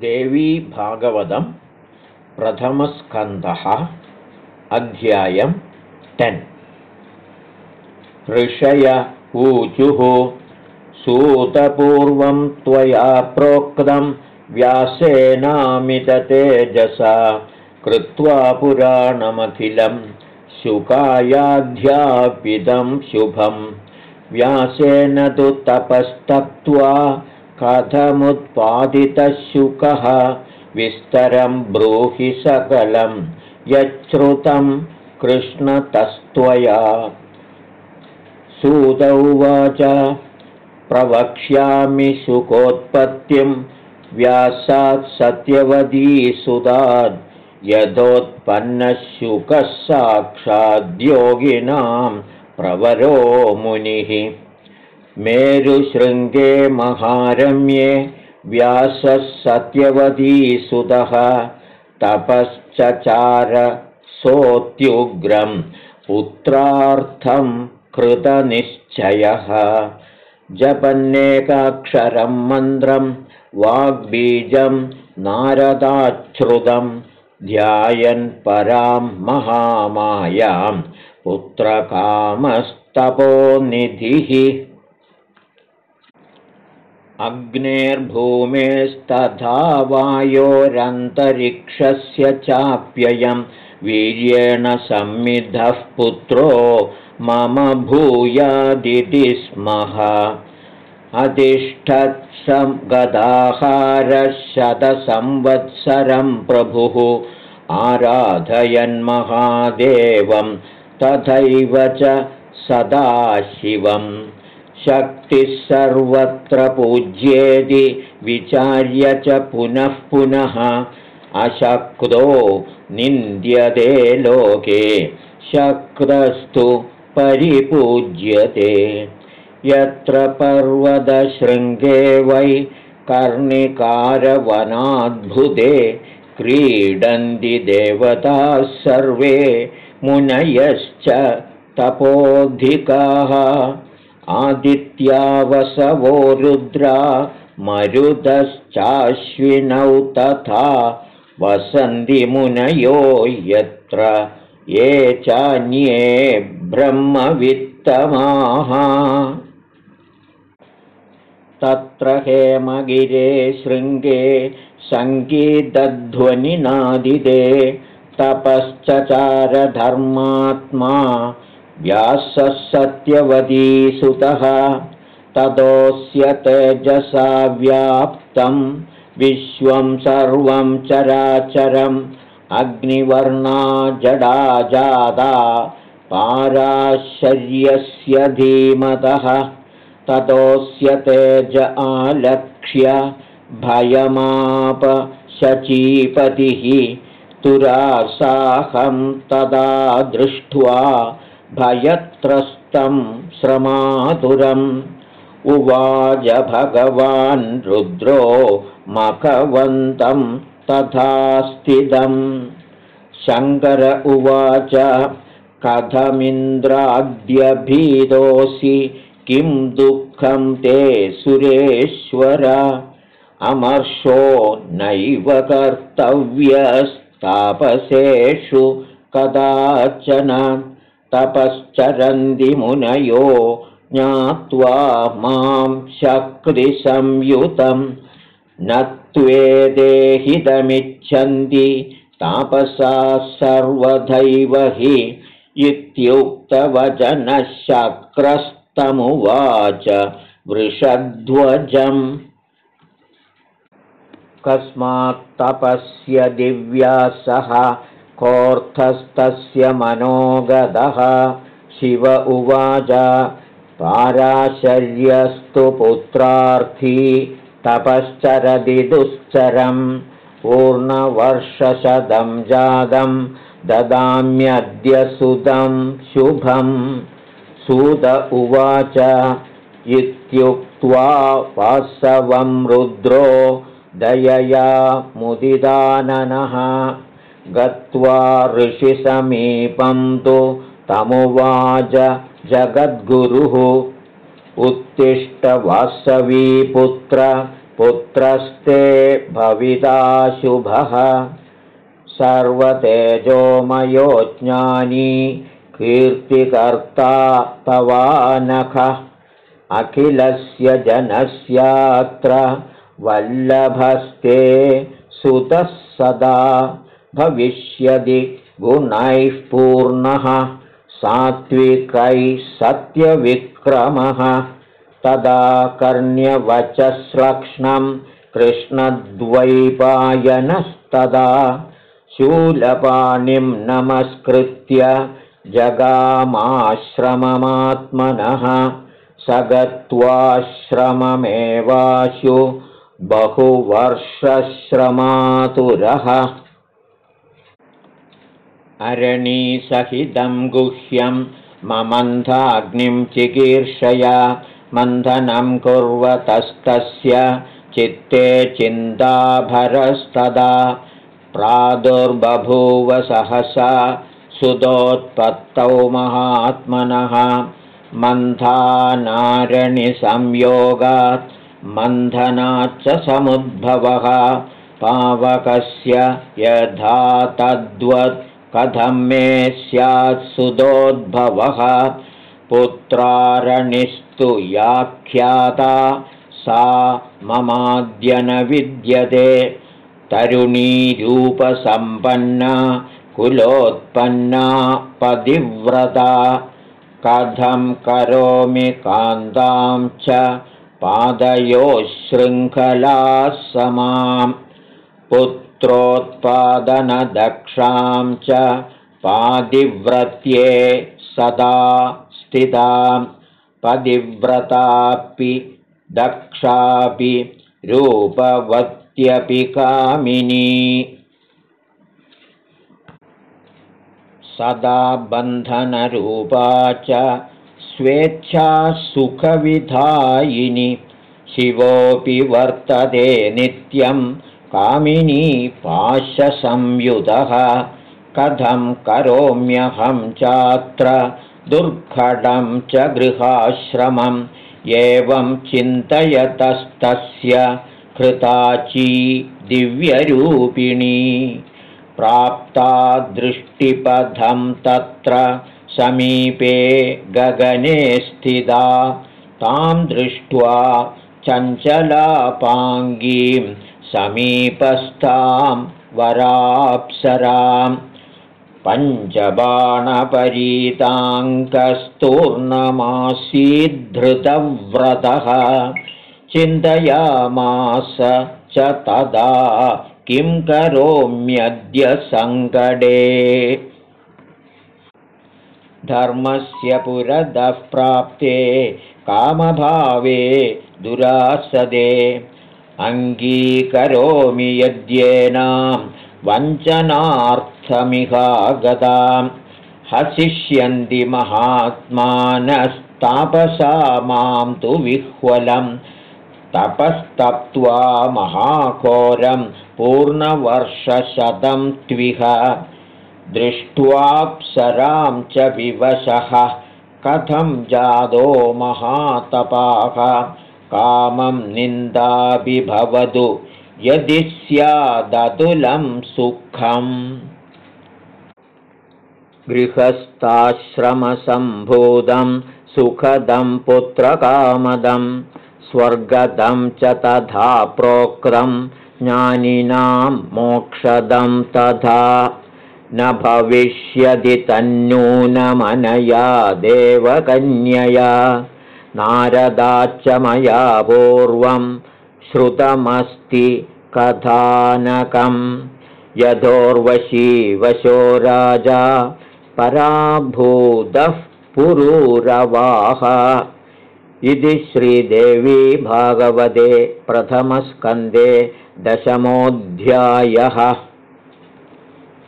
देवीभागवतं प्रथमस्कन्धः अध्यायं टेन्। ऋषय ऊचुः सूतपूर्वं त्वया प्रोक्तं व्यासेनामिततेजसा कृत्वा पुराणमखिलं शुकायाध्यापितं शुभं। व्यासेन तु तपस्तप्त्वा कथमुत्पादितः शुकः विस्तरं ब्रूहि सकलं यच्छ्रुतं कृष्णतस्त्वया। सुदौवाच प्रवक्ष्यामि शुकोत्पत्तिं व्यासात् सत्यवतीसुदात् यथोत्पन्नः शुकः साक्षाद्योगिनां प्रवरो मुनिः मेरुशृङ्गे महारम्ये व्यासः सत्यवतीसुतः तपश्चचार सोऽत्युग्रं पुत्रार्थं कृतनिश्चयः। जपन्नेकाक्षरं मन्त्रं वाग्बीजं नारदाच्छ्रुतं ध्यायन् परां महामायां पुत्रकामस्तपोनिधिः अग्नेर्भूमेस्तथा वायोरन्तरिक्षस्य चाप्ययं। वीर्येण संमिद्धः पुत्रो मम भूयादिति स्मः। अतिष्ठत्सं प्रभुः। आराधयन्महादेवं तथैव च सदाशिवम् शक्तिः सर्वत्र पूज्येति विचार्य च पुनः पुनः अशक्तो निन्द्यते लोके। शक्रस्तु परिपूज्यते। यत्र पर्वतशृङ्गे वै कर्णिकारवनाद्भुते क्रीडन्ति देवताः सर्वे मुनयश्च तपोधिकाः आदित्यावसवो रुद्रा मरुदश्चाश्विनौ तथा वसन्तिमुनयो यत्र ये चान्ये ब्रह्मवित्तमाः। तत्र हेमगिरे शृङ्गे सङ्गीतध्वनिनादिदे तपश्चचारधर्मात्मा व्यासः सत्यवतीसुतः ततोऽस्य तेजसा व्याप्तं विश्वं सर्वं चराचरम् अग्निवर्णा जडा जादा पाराश्चर्यस्य धीमतः ततोऽस्य तेज आलक्ष्य भयमाप शचीपतिः तुरासाहं तदा दृष्ट्वा भयत्रस्तं श्रमातुरम् उवाच भगवान् रुद्रो मखवन्तं तथा स्थितं शङ्कर उवाच कथमिन्द्राद्यभीतोऽसि किं दुःखं ते सुरेश्वर? अमर्षो नैव कर्तव्यस्तापसेषु कदाचन तपश्चरन्ति मुनयो ज्ञात्वा मां शक्तिसंयुतं। न त्वेदेहितमिच्छन्ति तापसा सर्वथैव हि इत्युक्तवचनशक्रस्तमुवाच वृषध्वजम्। कस्मात्तपस्य दिव्या सह कोऽर्थस्तस्य मनोगतः शिव उवाच पाराशर्यस्तु पुत्रार्थी तपश्चरदि दुश्चरं पूर्णवर्षशतं जातं ददाम्यद्य सुदं शुभं सुद उवाच इत्युक्त्वा वासवं रुद्रो दयया मुदिदाननः गत्वा ऋषिसमीपं तु तमुवाच जगद्गुरुः उत्तिष्ठवासवीपुत्र पुत्रस्ते भविता शुभः। सर्वतेजोमयो ज्ञानी कीर्तिकर्ता तवानख। अखिलस्य जनस्यात्र वल्लभस्ते सुतः सदा भविष्यदि गुणैः पूर्णः सात्विकैः सत्यविक्रमः। तदा कर्ण्यवचश्लक्ष्णं कृष्णद्वैपायनस्तदा शूलपाणिं नमस्कृत्य जगामाश्रममात्मनः। स गत्वाश्रममेवाशु बहुवर्षश्रमातुरः अरणीसहितं गुह्यं ममन्धाग्निं चिकीर्षया मन्थनं कुर्वतस्तस्य चित्ते चिन्ताभरस्तदा प्रादुर्बभूव सहसा सुदोत्पत्तौ महात्मनः मन्थानारणिसंयोगात् मन्थनाच्च समुद्भवः पावकस्य यथा तद्वत् कथं मे स्यात् सुदोद्भवः? पुत्रारणिस्तु याख्याता सा ममाद्य न विद्यते। तरुणीरूपसम्पन्ना कुलोत्पन्ना पतिव्रता। कथं करोमि कान्तां च पादयोः शृङ्खलाः समाम् पुत्रोत्पादनदक्षां च पादिव्रत्ये सदा स्थितां पदिव्रतापि दक्षापि रूपवत्यपि कामिनी। सदा बन्धनरूपा च स्वेच्छा सुखविधायिनि। शिवोऽपि वर्तते नित्यं कामिनी पाशसंयुतः कथं करोम्यहं चात्र दुर्घटं च गृहाश्रमम्। एवं चिन्तयतस्तस्य कृताची दिव्यरूपिणी। प्राप्ता दृष्टिपथं तत्र समीपे गगने स्थिता। तां दृष्ट्वा चञ्चलापाङ्गीं समीपस्थां वराप्सरां पञ्चबाणपरीताङ्कस्तूर्णमासीद्धृतव्रतः चिन्तयामास च तदा किं करोम्यद्य सङ्कटे। धर्मस्य पुरतः प्राप्ते कामभावे दुरासदे अङ्गीकरोमि यद्येनां वञ्चनार्थमिहागतां हसिष्यन्ति महात्मानस्तापसा मां तु विह्वलं तपस्तप्त्वा महाघोरं पूर्णवर्षशतं त्विह। दृष्ट्वाप्सरां च विवशः। कथं जादो महातपाः कामं निन्दाभिभवतु यदि स्यादतुलं सुखम्। गृहस्थाश्रमसम्भूतं सुखदं पुत्रकामदं स्वर्गदं च तथा प्रोक्तं ज्ञानिनां मोक्षदं तथा। न भविष्यति तन्नूनमनया देवकन्यया नारदाच्च मया पूर्वं श्रुतमस्ति कथानकं यथोर्वशीवशो राजा पराभूतः पुरूरवाह। इति श्रीदेवी भागवते प्रथमस्कन्धे दशमोऽध्यायः